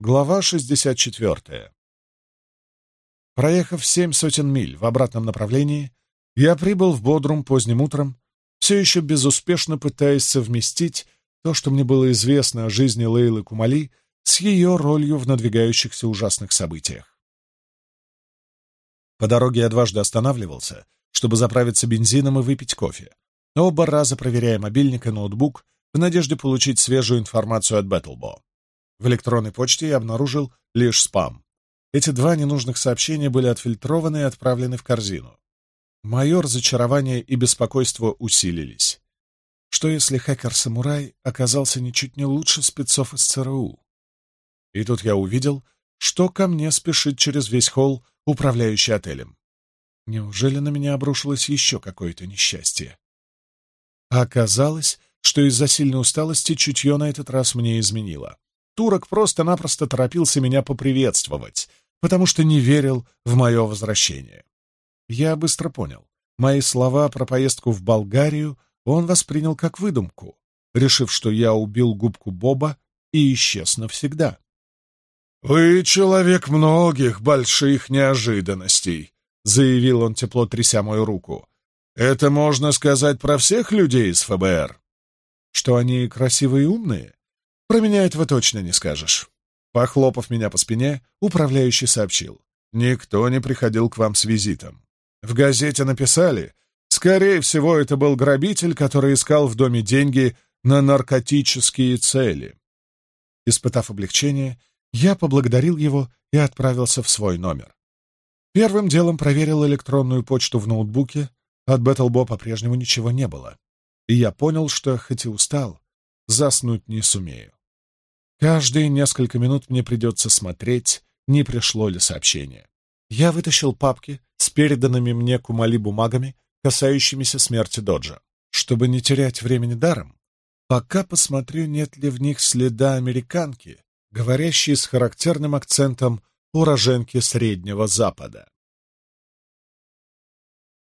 Глава 64. Проехав семь сотен миль в обратном направлении, я прибыл в Бодрум поздним утром, все еще безуспешно пытаясь совместить то, что мне было известно о жизни Лейлы Кумали, с ее ролью в надвигающихся ужасных событиях. По дороге я дважды останавливался, чтобы заправиться бензином и выпить кофе, оба раза проверяя мобильник и ноутбук в надежде получить свежую информацию от Бэтлбо. В электронной почте я обнаружил лишь спам. Эти два ненужных сообщения были отфильтрованы и отправлены в корзину. Мое разочарование и беспокойство усилились. Что если хакер-самурай оказался ничуть не лучше спецов из ЦРУ? И тут я увидел, что ко мне спешит через весь холл управляющий отелем. Неужели на меня обрушилось еще какое-то несчастье? Оказалось, что из-за сильной усталости чутье на этот раз мне изменило турок просто-напросто торопился меня поприветствовать, потому что не верил в мое возвращение. Я быстро понял. Мои слова про поездку в Болгарию он воспринял как выдумку, решив, что я убил губку Боба и исчез навсегда. «Вы человек многих больших неожиданностей», — заявил он, тепло тряся мою руку. «Это можно сказать про всех людей из ФБР?» «Что они красивые и умные?» Про меня этого точно не скажешь. Похлопав меня по спине, управляющий сообщил. Никто не приходил к вам с визитом. В газете написали. Скорее всего, это был грабитель, который искал в доме деньги на наркотические цели. Испытав облегчение, я поблагодарил его и отправился в свой номер. Первым делом проверил электронную почту в ноутбуке. От Бэттлбо по-прежнему ничего не было. И я понял, что, хоть и устал, заснуть не сумею. Каждые несколько минут мне придется смотреть, не пришло ли сообщение. Я вытащил папки с переданными мне Кумали бумагами, касающимися смерти Доджа. Чтобы не терять времени даром, пока посмотрю, нет ли в них следа американки, говорящей с характерным акцентом уроженки Среднего Запада.